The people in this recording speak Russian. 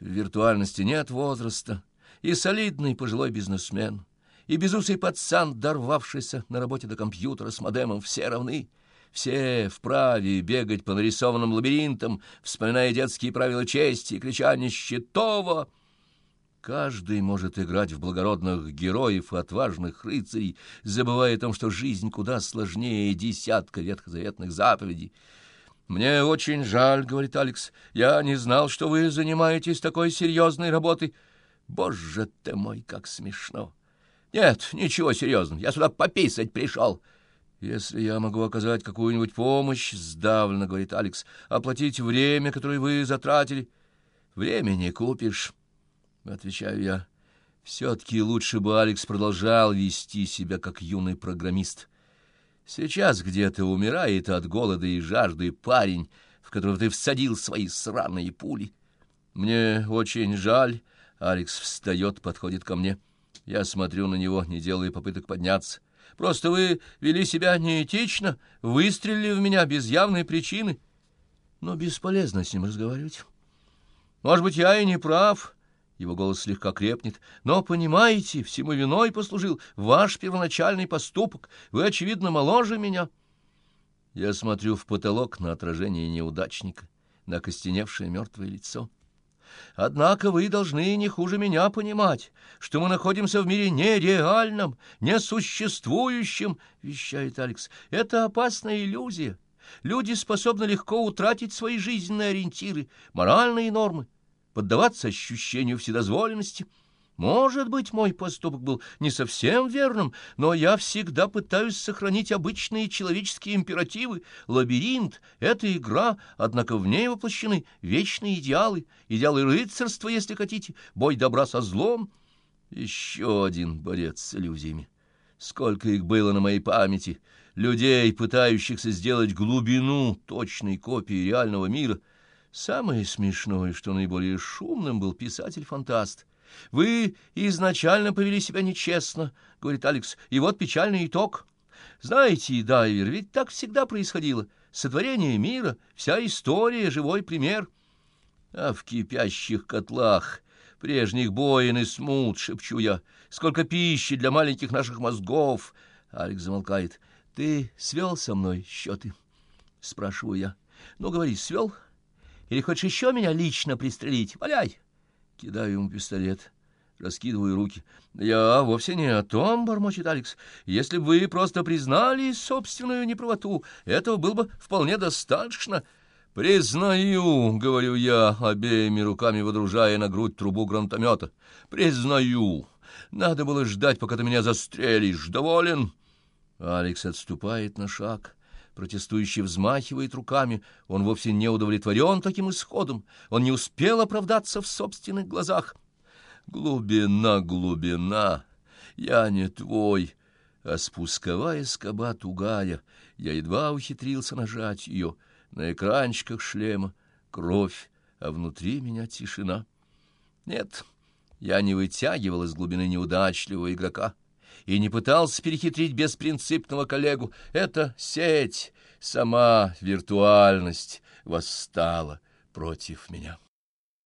В виртуальности нет возраста, и солидный пожилой бизнесмен, и безусый пацан, дорвавшийся на работе до компьютера с модемом, все равны. Все вправе бегать по нарисованным лабиринтам, вспоминая детские правила чести и крича «Нищетово!» Каждый может играть в благородных героев и отважных рыцарей, забывая о том, что жизнь куда сложнее десятка ветхозаветных заповедей. «Мне очень жаль», — говорит Алекс, — «я не знал, что вы занимаетесь такой серьезной работой». «Боже ты мой, как смешно!» «Нет, ничего серьезного, я сюда пописать пришел». «Если я могу оказать какую-нибудь помощь, — сдавленно говорит Алекс, — оплатить время, которое вы затратили». «Время не купишь». — отвечаю я. Все-таки лучше бы Алекс продолжал вести себя как юный программист. Сейчас где-то умирает от голода и жажды парень, в которого ты всадил свои сраные пули. Мне очень жаль. Алекс встает, подходит ко мне. Я смотрю на него, не делая попыток подняться. Просто вы вели себя неэтично, выстрелили в меня без явной причины. Но бесполезно с ним разговаривать. Может быть, я и не прав, его голос слегка крепнет. «Но, понимаете, всему виной послужил ваш первоначальный поступок. Вы, очевидно, моложе меня». Я смотрю в потолок на отражение неудачника, на костеневшее мертвое лицо. Однако вы должны не хуже меня понимать, что мы находимся в мире нереальном, несуществующем, — вещает Алекс. Это опасная иллюзия. Люди способны легко утратить свои жизненные ориентиры, моральные нормы поддаваться ощущению вседозволенности. Может быть, мой поступок был не совсем верным, но я всегда пытаюсь сохранить обычные человеческие императивы. Лабиринт — это игра, однако в ней воплощены вечные идеалы, идеалы рыцарства, если хотите, бой добра со злом. Еще один борец с иллюзиями. Сколько их было на моей памяти, людей, пытающихся сделать глубину точной копии реального мира — Самое смешное, что наиболее шумным был писатель-фантаст. «Вы изначально повели себя нечестно», — говорит Алекс, — «и вот печальный итог. Знаете, Дайвер, ведь так всегда происходило. Сотворение мира, вся история — живой пример. А в кипящих котлах прежних боин и смут, шепчу я, сколько пищи для маленьких наших мозгов. Алекс замолкает. «Ты свел со мной счеты?» — спрашиваю я. «Ну, говори, свел?» Или хочешь еще меня лично пристрелить? Валяй!» Кидаю ему пистолет, раскидываю руки. «Я вовсе не о том, — бормочет Алекс. Если бы вы просто признали собственную неправоту, этого было бы вполне достаточно». «Признаю, — говорю я, обеими руками водружая на грудь трубу гранатомета, — признаю. Надо было ждать, пока ты меня застрелишь. Доволен?» Алекс отступает на шаг протестующий взмахивает руками. Он вовсе не удовлетворен таким исходом. Он не успел оправдаться в собственных глазах. Глубина, глубина, я не твой. А спусковая скоба тугая, я едва ухитрился нажать ее. На экранчиках шлема кровь, а внутри меня тишина. Нет, я не вытягивал из глубины неудачливого игрока и не пытался перехитрить беспринципного коллегу. Это сеть, сама виртуальность восстала против меня.